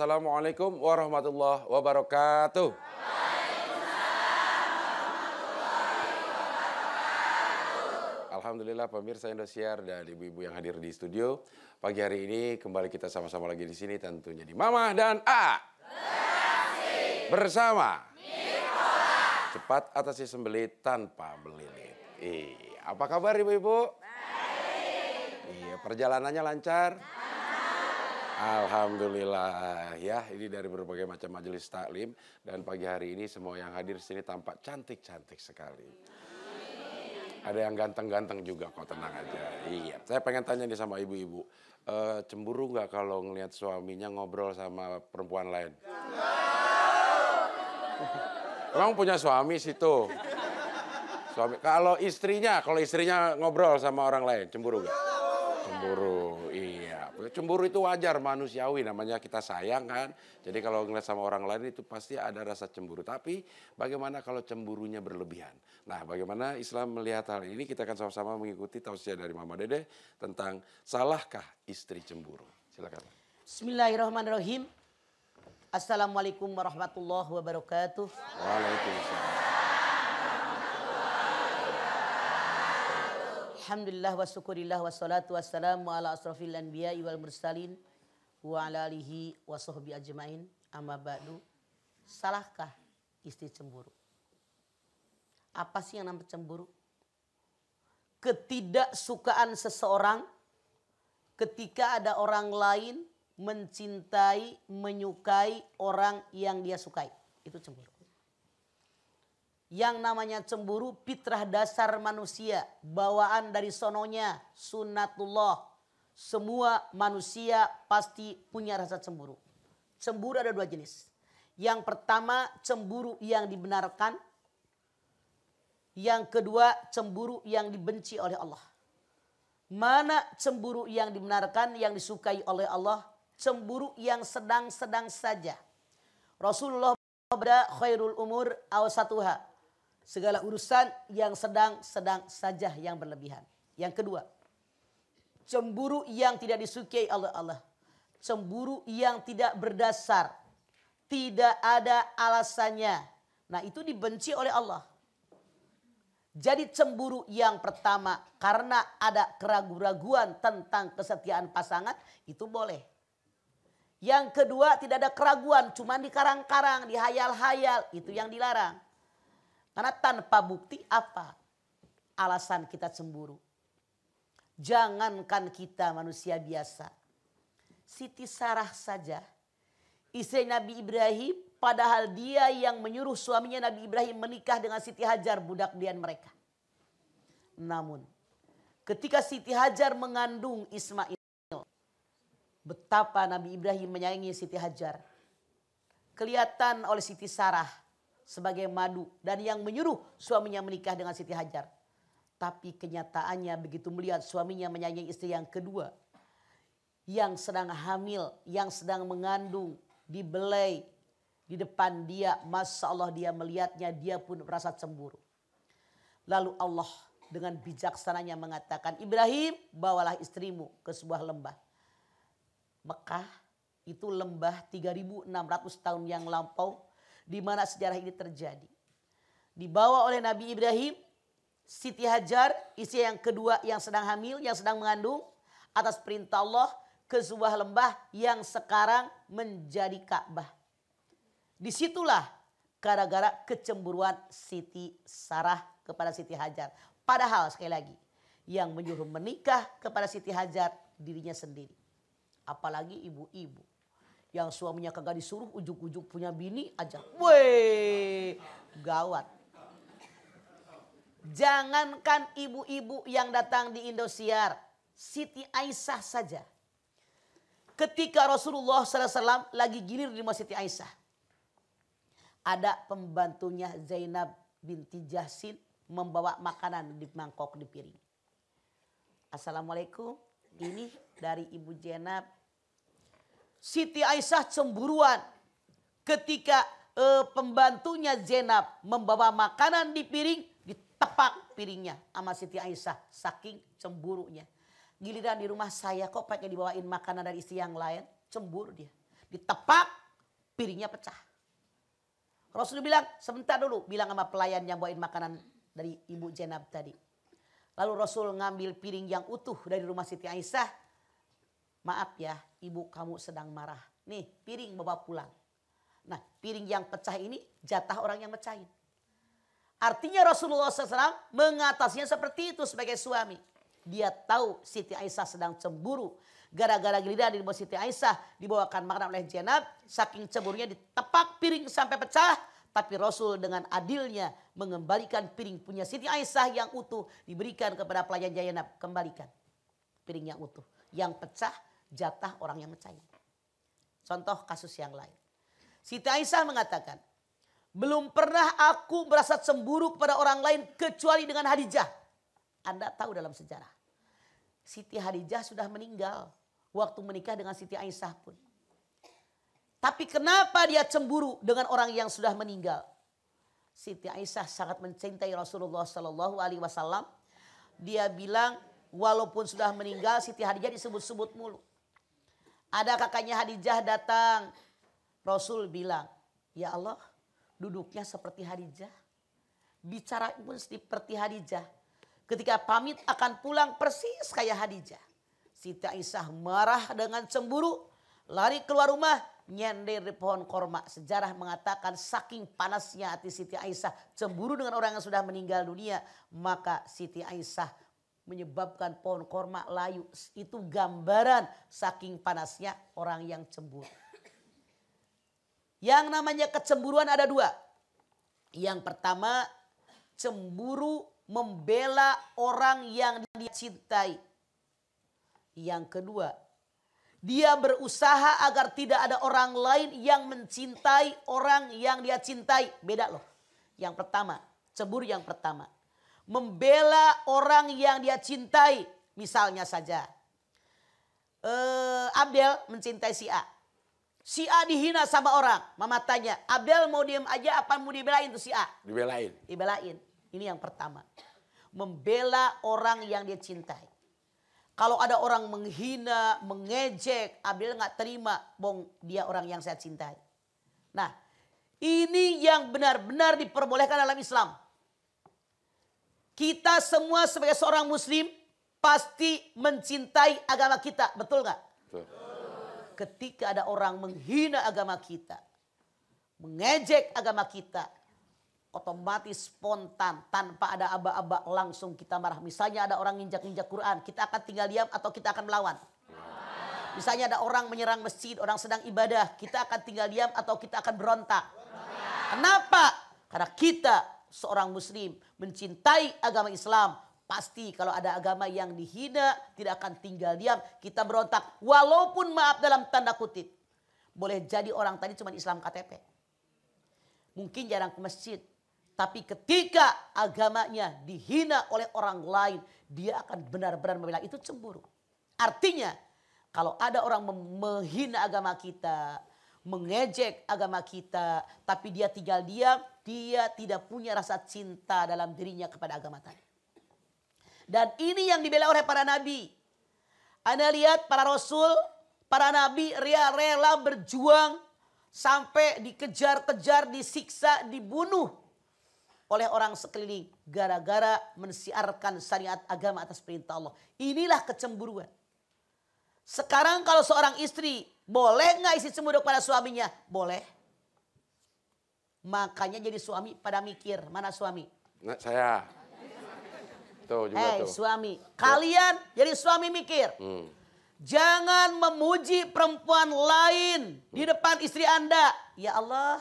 Assalamualaikum warahmatullahi wabarakatuh. Alhamdulillah pemirsa Indosiar dan ibu-ibu yang hadir di studio. Pagi hari ini kembali kita sama-sama lagi di sini tentunya di Mama dan A. Bersama. Cepat atasi sembelit tanpa belilit. Iya, apa kabar ibu-ibu? Iya, perjalanannya lancar? Alhamdulillah ya, ini dari berbagai macam majelis taklim dan pagi hari ini semua yang hadir di sini tampak cantik-cantik sekali. Ada yang ganteng-ganteng juga kok tenang aja. Iya, saya pengen tanya nih sama ibu-ibu, eh, cemburu nggak kalau ngelihat suaminya ngobrol sama perempuan lain? Emang punya suami situ? Suami, kalau istrinya, kalau istrinya ngobrol sama orang lain, cemburu nggak? Cemburu, iya. Cemburu itu wajar, manusiawi namanya kita sayang kan. Jadi kalau ngeliat sama orang lain itu pasti ada rasa cemburu. Tapi bagaimana kalau cemburunya berlebihan? Nah bagaimana Islam melihat hal ini? Kita akan sama-sama mengikuti tausiah dari Mama Dede tentang salahkah istri cemburu. Silakan. Bismillahirrahmanirrahim. Assalamualaikum warahmatullahi wabarakatuh. Waalaikumsalam. Alhamdulillah wa syukurillah wa salatu wassalamu ala asrafil anbiya wal mursalin wa ala alihi wa sahbihi ajmain amma ba'du. Salahkah istri cemburu? Apa sih yang namanya cemburu? Ketidaksukaan seseorang ketika ada orang lain mencintai, menyukai orang yang dia sukai. Itu cemburu. Yang namanya cemburu fitrah dasar manusia, bawaan dari sononya, sunnatullah. Semua manusia pasti punya rasa cemburu. Cemburu ada dua jenis. Yang pertama cemburu yang dibenarkan. Yang kedua cemburu yang dibenci oleh Allah. Mana cemburu yang dibenarkan, yang disukai oleh Allah, cemburu yang sedang-sedang saja. Rasulullah berbeda khairul umur awsatuha segala urusan yang sedang-sedang saja yang berlebihan. Yang kedua, cemburu yang tidak disukai oleh Allah. Cemburu yang tidak berdasar. Tidak ada alasannya. Nah itu dibenci oleh Allah. Jadi cemburu yang pertama karena ada keraguan-raguan tentang kesetiaan pasangan itu boleh. Yang kedua tidak ada keraguan, cuma di karang-karang, di hayal-hayal, itu yang dilarang. Karena tanpa bukti apa alasan kita cemburu? Jangankan kita manusia biasa. Siti Sarah saja, istri Nabi Ibrahim, padahal dia yang menyuruh suaminya Nabi Ibrahim menikah dengan Siti Hajar, budak dian mereka. Namun, ketika Siti Hajar mengandung Ismail, betapa Nabi Ibrahim menyayangi Siti Hajar. Kelihatan oleh Siti Sarah sebagai madu dan yang menyuruh suaminya menikah dengan Siti Hajar. Tapi kenyataannya begitu melihat suaminya menyayangi istri yang kedua yang sedang hamil, yang sedang mengandung, dibelai di depan dia, Masya Allah dia melihatnya, dia pun merasa cemburu. Lalu Allah dengan bijaksananya mengatakan, Ibrahim bawalah istrimu ke sebuah lembah. Mekah itu lembah 3600 tahun yang lampau di mana sejarah ini terjadi. Dibawa oleh Nabi Ibrahim, Siti Hajar, istri yang kedua yang sedang hamil, yang sedang mengandung, atas perintah Allah ke sebuah lembah yang sekarang menjadi Ka'bah. Di situlah gara-gara kecemburuan Siti Sarah kepada Siti Hajar. Padahal sekali lagi, yang menyuruh menikah kepada Siti Hajar dirinya sendiri. Apalagi ibu-ibu yang suaminya kagak disuruh ujuk-ujuk punya bini aja. Weh, gawat. Jangankan ibu-ibu yang datang di Indosiar, Siti Aisyah saja. Ketika Rasulullah SAW lagi gilir di rumah Siti Aisyah. Ada pembantunya Zainab binti Jasin membawa makanan di mangkok di piring. Assalamualaikum, ini dari Ibu Zainab Siti Aisyah cemburuan ketika eh, pembantunya Zainab membawa makanan di piring ditepak piringnya sama Siti Aisyah saking cemburunya. Giliran di rumah saya kok pakai dibawain makanan dari istri yang lain, cemburu dia. ditepak, piringnya pecah. Rasul bilang, sebentar dulu, bilang sama pelayan yang bawain makanan dari Ibu Jenab tadi. Lalu Rasul ngambil piring yang utuh dari rumah Siti Aisyah. Maaf ya, ibu kamu sedang marah. Nih, piring bawa pulang. Nah, piring yang pecah ini jatah orang yang mecahin. Artinya Rasulullah SAW mengatasinya seperti itu sebagai suami. Dia tahu Siti Aisyah sedang cemburu. Gara-gara giliran di bawah Siti Aisyah dibawakan makanan oleh Jenab. Saking cemburunya ditepak piring sampai pecah. Tapi Rasul dengan adilnya mengembalikan piring punya Siti Aisyah yang utuh. Diberikan kepada pelayan Zainab. Kembalikan piring yang utuh. Yang pecah jatah orang yang mecahin. Contoh kasus yang lain. Siti Aisyah mengatakan. Belum pernah aku merasa cemburu kepada orang lain kecuali dengan Hadijah. Anda tahu dalam sejarah. Siti Hadijah sudah meninggal waktu menikah dengan Siti Aisyah pun. Tapi kenapa dia cemburu dengan orang yang sudah meninggal? Siti Aisyah sangat mencintai Rasulullah Sallallahu Alaihi Wasallam. Dia bilang walaupun sudah meninggal Siti Hadijah disebut-sebut mulu. Ada kakaknya Hadijah datang. Rasul bilang, ya Allah duduknya seperti Hadijah. Bicara pun seperti Hadijah. Ketika pamit akan pulang persis kayak Hadijah. Siti Aisyah marah dengan cemburu. Lari keluar rumah. Nyender di pohon korma. Sejarah mengatakan saking panasnya hati Siti Aisyah. Cemburu dengan orang yang sudah meninggal dunia. Maka Siti Aisyah menyebabkan pohon korma layu. Itu gambaran saking panasnya orang yang cemburu. Yang namanya kecemburuan ada dua. Yang pertama cemburu membela orang yang dia cintai. Yang kedua, dia berusaha agar tidak ada orang lain yang mencintai orang yang dia cintai. Beda loh. Yang pertama, cemburu yang pertama. Membela orang yang dia cintai. Misalnya saja, uh, Abdel mencintai si A. Si A dihina sama orang. Mama tanya, Abdel mau diem aja apa mau dibelain tuh si A? Dibelain. Dibelain. Ini yang pertama. Membela orang yang dia cintai. Kalau ada orang menghina, mengejek, Abdel nggak terima, bong dia orang yang saya cintai. Nah, ini yang benar-benar diperbolehkan dalam Islam. Kita semua sebagai seorang muslim pasti mencintai agama kita, betul nggak? ketika ada orang menghina agama kita, mengejek agama kita, otomatis spontan tanpa ada aba-aba langsung kita marah. Misalnya ada orang nginjak-nginjak Quran, kita akan tinggal diam atau kita akan melawan. Misalnya ada orang menyerang masjid, orang sedang ibadah, kita akan tinggal diam atau kita akan berontak. Kenapa? Karena kita seorang muslim mencintai agama Islam, Pasti kalau ada agama yang dihina tidak akan tinggal diam. Kita berontak walaupun maaf dalam tanda kutip. Boleh jadi orang tadi cuma Islam KTP. Mungkin jarang ke masjid. Tapi ketika agamanya dihina oleh orang lain. Dia akan benar-benar membela itu cemburu. Artinya kalau ada orang menghina agama kita. Mengejek agama kita. Tapi dia tinggal diam. Dia tidak punya rasa cinta dalam dirinya kepada agama tadi. Dan ini yang dibela oleh para nabi. Anda lihat para rasul, para nabi rela-rela berjuang sampai dikejar-kejar, disiksa, dibunuh oleh orang sekeliling gara-gara mensiarkan syariat agama atas perintah Allah. Inilah kecemburuan. Sekarang kalau seorang istri boleh nggak isi cemburu kepada suaminya? Boleh. Makanya jadi suami pada mikir mana suami? Nah, saya. Tuh juga Hei tuh. suami, kalian jadi suami mikir. Hmm. Jangan memuji perempuan lain di depan istri Anda. Ya Allah,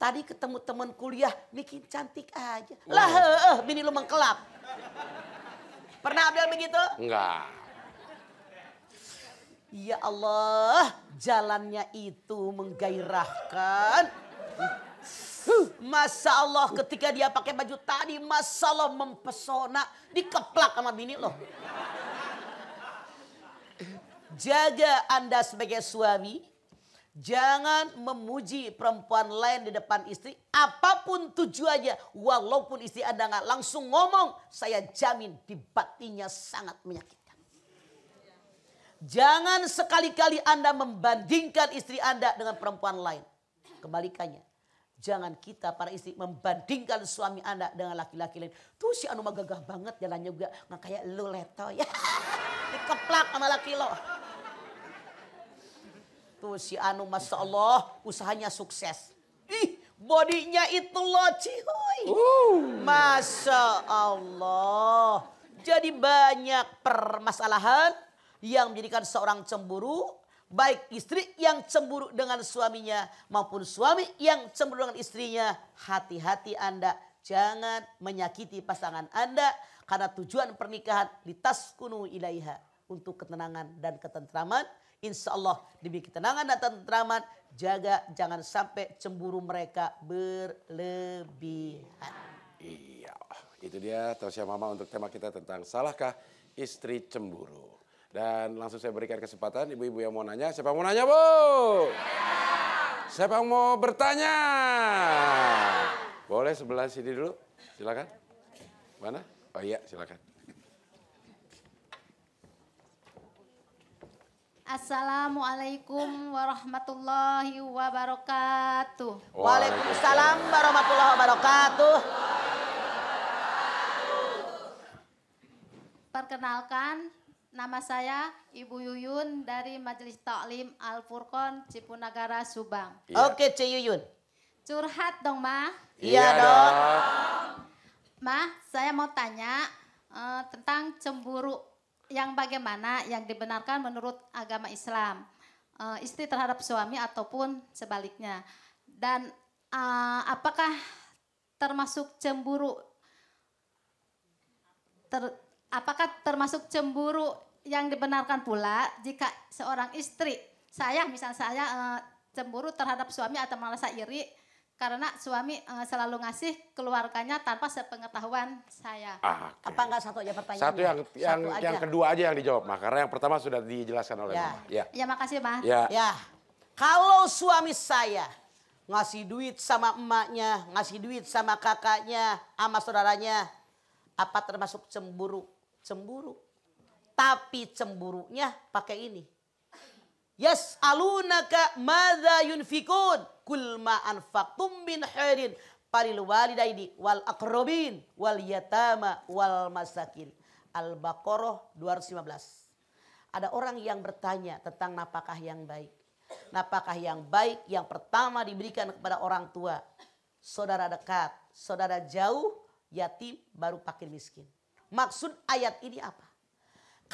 tadi ketemu teman kuliah bikin cantik aja. Lah, eh, bini lu mengkelap. Pernah Abdel begitu? Enggak. Ya Allah, jalannya itu menggairahkan. Masya Allah ketika dia pakai baju tadi, Masya Allah mempesona. Dikeplak sama bini loh. Jaga Anda sebagai suami. Jangan memuji perempuan lain di depan istri. Apa pun tujuannya. Walaupun istri Anda nggak langsung ngomong. Saya jamin di batinnya sangat menyakitkan. Jangan sekali-kali Anda membandingkan istri Anda dengan perempuan lain. Kebalikannya. Jangan kita para istri membandingkan suami Anda dengan laki-laki lain. Tuh si Anu mah gagah banget jalannya juga. Nggak kayak lu leto ya. Dikeplak sama laki lo. Tuh si Anu Masya Allah usahanya sukses. Ih bodinya itu loh cihoy. Masya Allah. Jadi banyak permasalahan yang menjadikan seorang cemburu baik istri yang cemburu dengan suaminya maupun suami yang cemburu dengan istrinya, hati-hati Anda jangan menyakiti pasangan Anda karena tujuan pernikahan kunu ilaiha untuk ketenangan dan ketentraman. Insya Allah demi ketenangan dan ketentraman jaga jangan sampai cemburu mereka berlebihan. Iya, itu dia Tosya Mama untuk tema kita tentang salahkah istri cemburu. Dan langsung saya berikan kesempatan ibu-ibu yang mau nanya. Siapa yang mau nanya, Bu? Siapa yang mau bertanya? Boleh sebelah sini dulu. Silakan. Mana? Oh iya, silakan. Assalamualaikum warahmatullahi wabarakatuh. Waalaikumsalam warahmatullahi wabarakatuh. Perkenalkan, Nama saya Ibu Yuyun dari Majelis Taklim Al Furqon Cipunagara Subang. Iya. Oke, Ci Yuyun. Curhat dong, Ma. Iya, iya dong. Ma, saya mau tanya uh, tentang cemburu yang bagaimana yang dibenarkan menurut agama Islam. Uh, istri terhadap suami ataupun sebaliknya. Dan uh, apakah termasuk cemburu ter, apakah termasuk cemburu yang dibenarkan pula jika seorang istri saya misalnya saya uh, cemburu terhadap suami atau merasa iri karena suami uh, selalu ngasih keluarganya tanpa sepengetahuan saya. Ah, okay. Apa enggak satu aja pertanyaan? Satu yang satu yang aja. yang kedua aja yang dijawab, Mah. Karena yang pertama sudah dijelaskan oleh ya. Mama. Ya. Ya, makasih, Mah. Ya. ya. Kalau suami saya ngasih duit sama emaknya, ngasih duit sama kakaknya, sama saudaranya, apa termasuk cemburu? Cemburu. Tapi cemburunya pakai ini. Yes alunaka madza yunfikun kul ma anfaqtum min khairin paril walidaini wal akrobin wal yatama wal masakin. Al-Baqarah 215. Ada orang yang bertanya tentang napakah yang baik. Napakah yang baik yang pertama diberikan kepada orang tua, saudara dekat, saudara jauh, yatim, baru fakir miskin. Maksud ayat ini apa?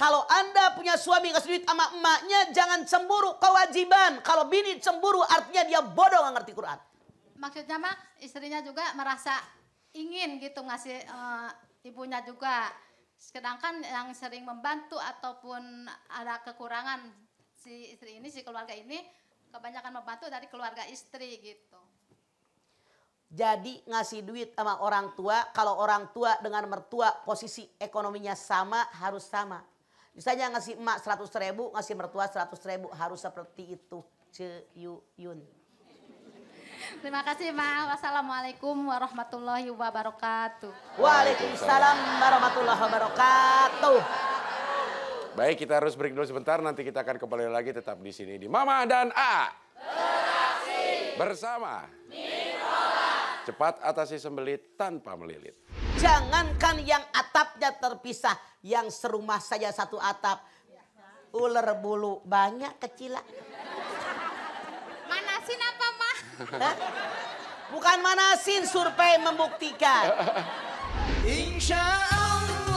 Kalau anda punya suami ngasih duit sama emaknya jangan cemburu kewajiban. Kalau bini cemburu artinya dia bodoh nggak ngerti Quran. Maksudnya mak istrinya juga merasa ingin gitu ngasih uh, ibunya juga. Sedangkan yang sering membantu ataupun ada kekurangan si istri ini, si keluarga ini kebanyakan membantu dari keluarga istri gitu. Jadi ngasih duit sama orang tua, kalau orang tua dengan mertua posisi ekonominya sama harus sama. Misalnya ngasih emak 100 ribu, ngasih mertua 100 ribu. Harus seperti itu. Ceyuyun. Terima kasih Ma. Wassalamualaikum warahmatullahi wabarakatuh. Waalaikumsalam warahmatullahi wabarakatuh. Baik, kita harus break dulu sebentar. Nanti kita akan kembali lagi tetap di sini di Mama dan A. Beraksi. Bersama. Mitola. Cepat atasi sembelit tanpa melilit. Jangankan yang atapnya terpisah, yang serumah saja satu atap. Ular bulu banyak kecil. Manasin apa, Mah? Bukan manasin, survei membuktikan. Insya Allah.